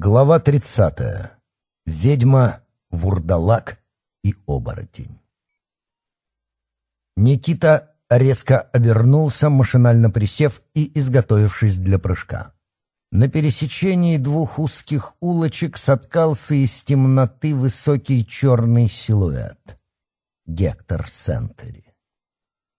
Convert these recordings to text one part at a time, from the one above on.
Глава 30. Ведьма, вурдалак и оборотень. Никита резко обернулся, машинально присев и изготовившись для прыжка. На пересечении двух узких улочек соткался из темноты высокий черный силуэт. Гектор Сентери.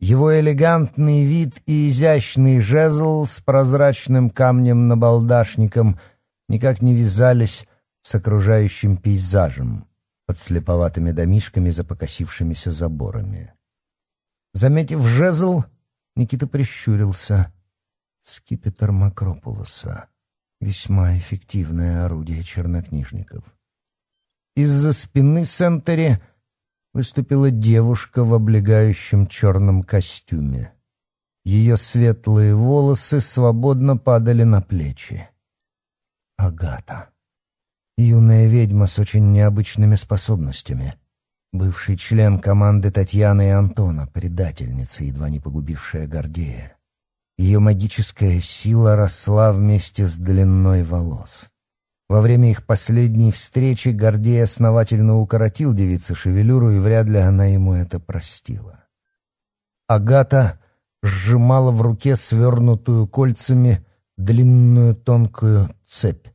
Его элегантный вид и изящный жезл с прозрачным камнем на набалдашником — Никак не вязались с окружающим пейзажем под слеповатыми домишками за покосившимися заборами. Заметив жезл, Никита прищурился. Скипетр Макропулоса. Весьма эффективное орудие чернокнижников. Из-за спины Сентери выступила девушка в облегающем черном костюме. Ее светлые волосы свободно падали на плечи. Агата. Юная ведьма с очень необычными способностями. Бывший член команды Татьяны и Антона, предательница, едва не погубившая Гордея. Ее магическая сила росла вместе с длиной волос. Во время их последней встречи Гордей основательно укоротил девице шевелюру, и вряд ли она ему это простила. Агата сжимала в руке свернутую кольцами длинную тонкую цепь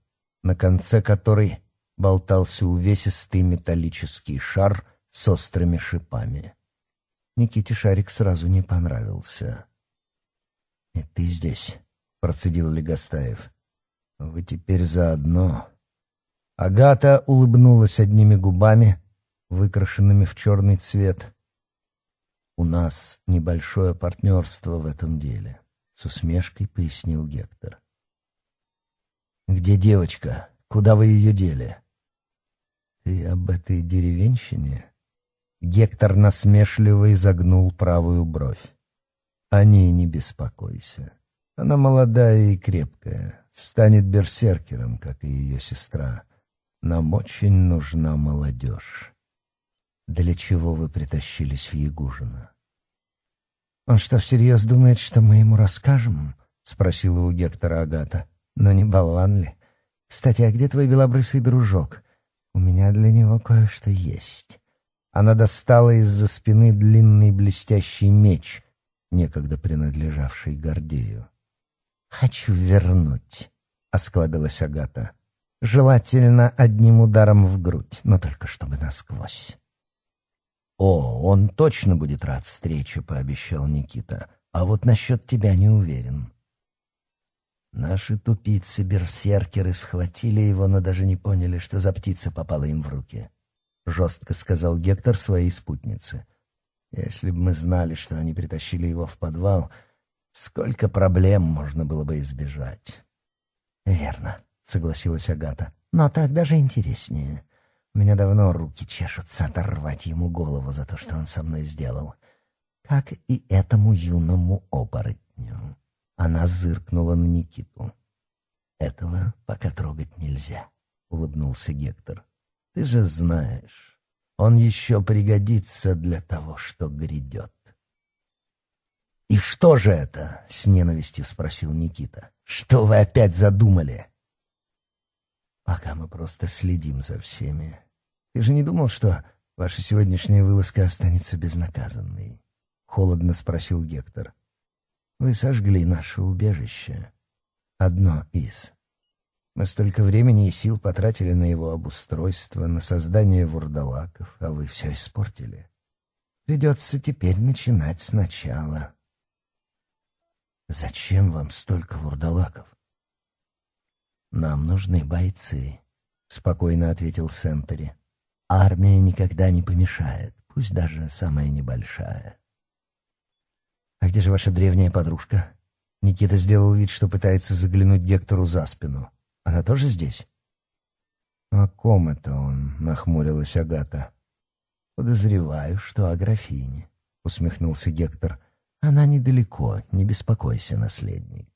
на конце которой болтался увесистый металлический шар с острыми шипами. Никите шарик сразу не понравился. «И ты здесь», — процедил Легостаев. «Вы теперь заодно». Агата улыбнулась одними губами, выкрашенными в черный цвет. «У нас небольшое партнерство в этом деле», — с усмешкой пояснил Гектор. «Где девочка? Куда вы ее дели?» И об этой деревенщине?» Гектор насмешливо изогнул правую бровь. «О ней не беспокойся. Она молодая и крепкая, станет берсеркером, как и ее сестра. Нам очень нужна молодежь». «Для чего вы притащились в Ягужино?» «Он что, всерьез думает, что мы ему расскажем?» — спросила у Гектора Агата. Ну не болван ли? Кстати, а где твой белобрысый дружок? У меня для него кое-что есть». Она достала из-за спины длинный блестящий меч, некогда принадлежавший Гордею. «Хочу вернуть», — осклабилась Агата. «Желательно одним ударом в грудь, но только чтобы насквозь». «О, он точно будет рад встрече», — пообещал Никита. «А вот насчет тебя не уверен». Наши тупицы, берсеркеры схватили его, но даже не поняли, что за птица попала им в руки. Жестко сказал Гектор своей спутнице. Если бы мы знали, что они притащили его в подвал, сколько проблем можно было бы избежать. Верно, согласилась Агата. Но так даже интереснее. У меня давно руки чешутся оторвать ему голову за то, что он со мной сделал. Как и этому юному оборотню. Она зыркнула на Никиту. «Этого пока трогать нельзя», — улыбнулся Гектор. «Ты же знаешь, он еще пригодится для того, что грядет». «И что же это?» — с ненавистью спросил Никита. «Что вы опять задумали?» «Пока мы просто следим за всеми. Ты же не думал, что ваша сегодняшняя вылазка останется безнаказанной?» — холодно спросил Гектор. Вы сожгли наше убежище. Одно из. Мы столько времени и сил потратили на его обустройство, на создание вурдалаков, а вы все испортили. Придется теперь начинать сначала. Зачем вам столько вурдалаков? Нам нужны бойцы, спокойно ответил Сентери. Армия никогда не помешает, пусть даже самая небольшая. А где же ваша древняя подружка? Никита сделал вид, что пытается заглянуть Гектору за спину. Она тоже здесь? О ком это он? Нахмурилась Агата. Подозреваю, что о графине. Усмехнулся Гектор. Она недалеко, не беспокойся, наследник.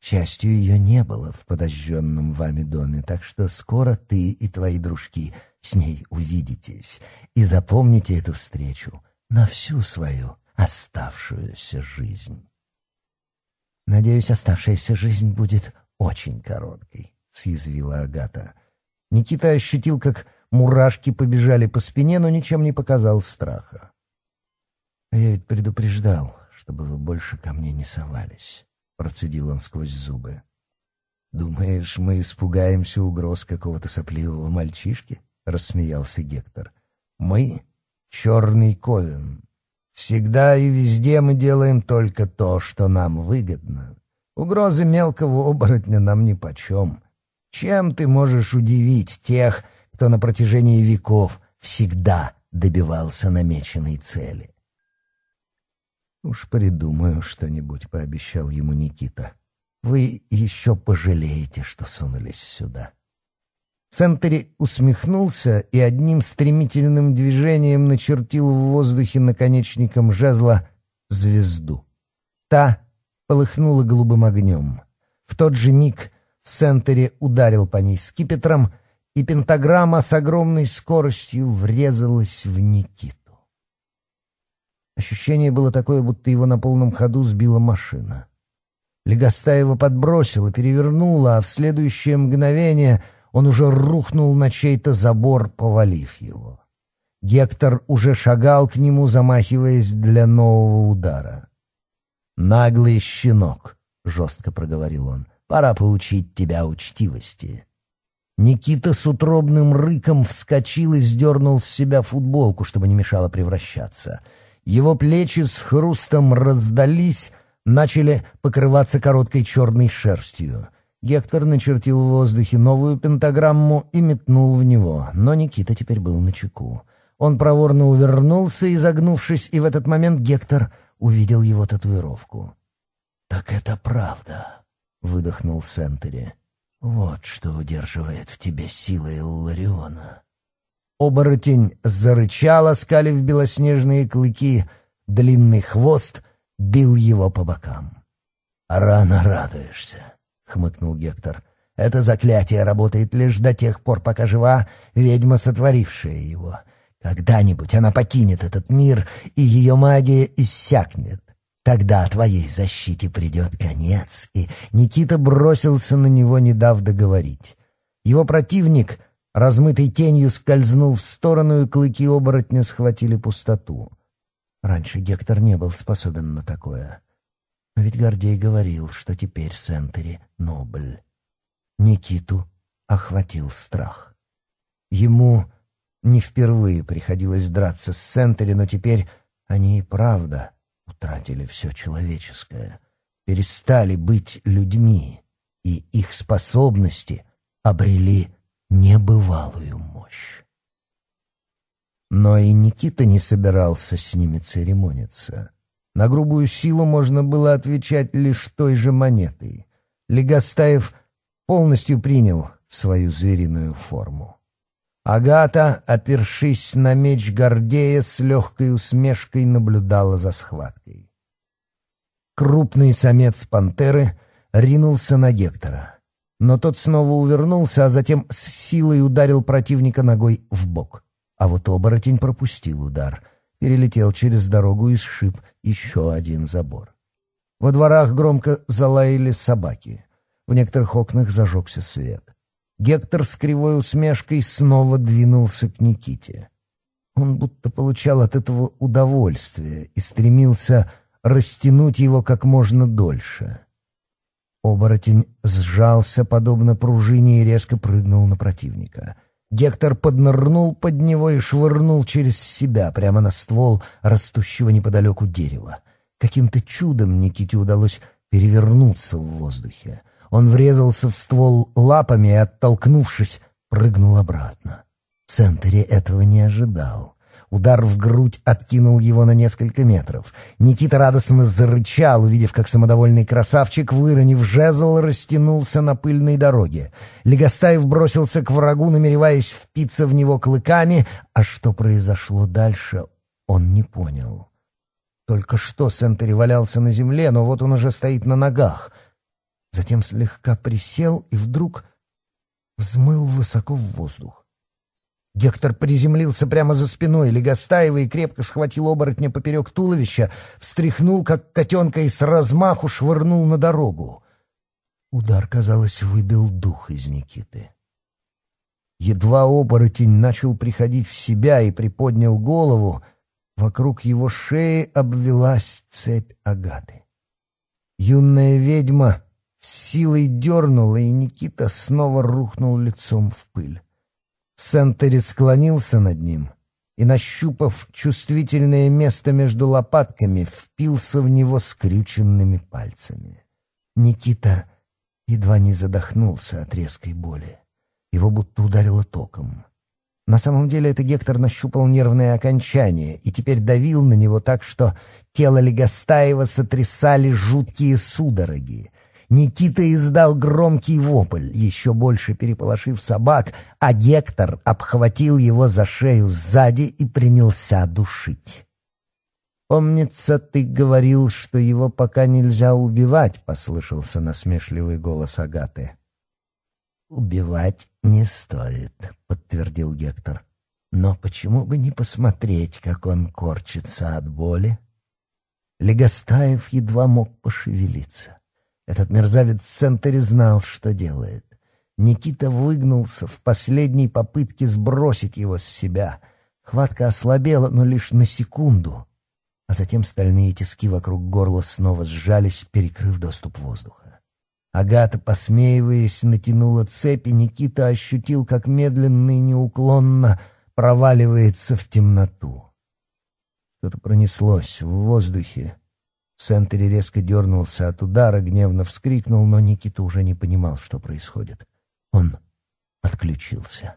К счастью, ее не было в подожженном вами доме, так что скоро ты и твои дружки с ней увидитесь. И запомните эту встречу на всю свою оставшуюся жизнь. «Надеюсь, оставшаяся жизнь будет очень короткой», — съязвила Агата. Никита ощутил, как мурашки побежали по спине, но ничем не показал страха. «Я ведь предупреждал, чтобы вы больше ко мне не совались», — процедил он сквозь зубы. «Думаешь, мы испугаемся угроз какого-то сопливого мальчишки?» — рассмеялся Гектор. «Мы — черный ковен, Всегда и везде мы делаем только то, что нам выгодно. Угрозы мелкого оборотня нам нипочем. Чем ты можешь удивить тех, кто на протяжении веков всегда добивался намеченной цели? «Уж придумаю что-нибудь», — пообещал ему Никита. «Вы еще пожалеете, что сунулись сюда». Сентери усмехнулся и одним стремительным движением начертил в воздухе наконечником жезла звезду. Та полыхнула голубым огнем. В тот же миг Сентери ударил по ней скипетром, и пентаграмма с огромной скоростью врезалась в Никиту. Ощущение было такое, будто его на полном ходу сбила машина. Легостаева подбросила, перевернула, а в следующее мгновение — он уже рухнул на чей-то забор, повалив его. Гектор уже шагал к нему, замахиваясь для нового удара. «Наглый щенок», — жестко проговорил он, — «пора поучить тебя учтивости». Никита с утробным рыком вскочил и сдернул с себя футболку, чтобы не мешало превращаться. Его плечи с хрустом раздались, начали покрываться короткой черной шерстью. Гектор начертил в воздухе новую пентаграмму и метнул в него, но Никита теперь был на чеку. Он проворно увернулся, изогнувшись, и в этот момент Гектор увидел его татуировку. «Так это правда», — выдохнул Сентери. «Вот что удерживает в тебе силы Иллариона». Оборотень зарычал, оскалив белоснежные клыки, длинный хвост бил его по бокам. «Рано радуешься», хмыкнул Гектор. Это заклятие работает лишь до тех пор, пока жива ведьма, сотворившая его. Когда-нибудь она покинет этот мир, и ее магия иссякнет. Тогда твоей защите придет конец, и Никита бросился на него, не дав договорить. Его противник, размытый тенью, скользнул в сторону, и клыки оборотня схватили пустоту. Раньше Гектор не был способен на такое. Ведь Гордей говорил, что теперь Сентери Нобль. Никиту охватил страх. Ему не впервые приходилось драться с Сентери, но теперь они и правда утратили все человеческое, перестали быть людьми, и их способности обрели небывалую мощь. Но и Никита не собирался с ними церемониться — на грубую силу можно было отвечать лишь той же монетой. Легостаев полностью принял свою звериную форму. Агата, опершись на меч Гордея, с легкой усмешкой наблюдала за схваткой. Крупный самец пантеры ринулся на Гектора, но тот снова увернулся, а затем с силой ударил противника ногой в бок. А вот оборотень пропустил удар — перелетел через дорогу и сшиб еще один забор. Во дворах громко залаяли собаки. В некоторых окнах зажегся свет. Гектор с кривой усмешкой снова двинулся к Никите. Он будто получал от этого удовольствие и стремился растянуть его как можно дольше. Оборотень сжался, подобно пружине, и резко прыгнул на противника — Гектор поднырнул под него и швырнул через себя прямо на ствол растущего неподалеку дерева. Каким-то чудом Никите удалось перевернуться в воздухе. Он врезался в ствол лапами и, оттолкнувшись, прыгнул обратно. В центре этого не ожидал. Удар в грудь откинул его на несколько метров. Никита радостно зарычал, увидев, как самодовольный красавчик, выронив жезл, растянулся на пыльной дороге. Легостаев бросился к врагу, намереваясь впиться в него клыками, а что произошло дальше, он не понял. Только что Сентери валялся на земле, но вот он уже стоит на ногах. Затем слегка присел и вдруг взмыл высоко в воздух. Гектор приземлился прямо за спиной, Легостаева и крепко схватил оборотня поперек туловища, встряхнул, как котенка, и с размаху швырнул на дорогу. Удар, казалось, выбил дух из Никиты. Едва оборотень начал приходить в себя и приподнял голову, вокруг его шеи обвелась цепь Агаты. Юная ведьма с силой дернула, и Никита снова рухнул лицом в пыль. Сентери склонился над ним и, нащупав чувствительное место между лопатками, впился в него скрюченными пальцами. Никита едва не задохнулся от резкой боли. Его будто ударило током. На самом деле это Гектор нащупал нервное окончание и теперь давил на него так, что тело Легостаева сотрясали жуткие судороги — Никита издал громкий вопль, еще больше переполошив собак, а Гектор обхватил его за шею сзади и принялся душить. «Помнится, ты говорил, что его пока нельзя убивать», — послышался насмешливый голос Агаты. «Убивать не стоит», — подтвердил Гектор. «Но почему бы не посмотреть, как он корчится от боли?» Легостаев едва мог пошевелиться. Этот мерзавец в центре знал, что делает. Никита выгнулся в последней попытке сбросить его с себя. Хватка ослабела, но лишь на секунду. А затем стальные тиски вокруг горла снова сжались, перекрыв доступ воздуха. Агата, посмеиваясь, натянула цепи. Никита ощутил, как медленно и неуклонно проваливается в темноту. Что-то пронеслось в воздухе, Сентери резко дернулся от удара, гневно вскрикнул, но Никита уже не понимал, что происходит. Он отключился.